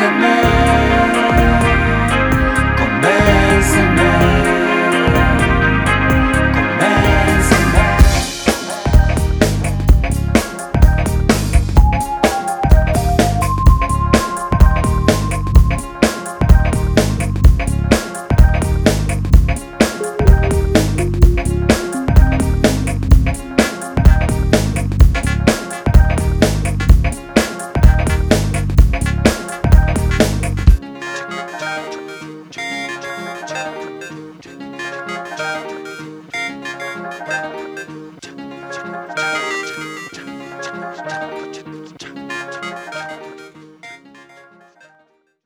el.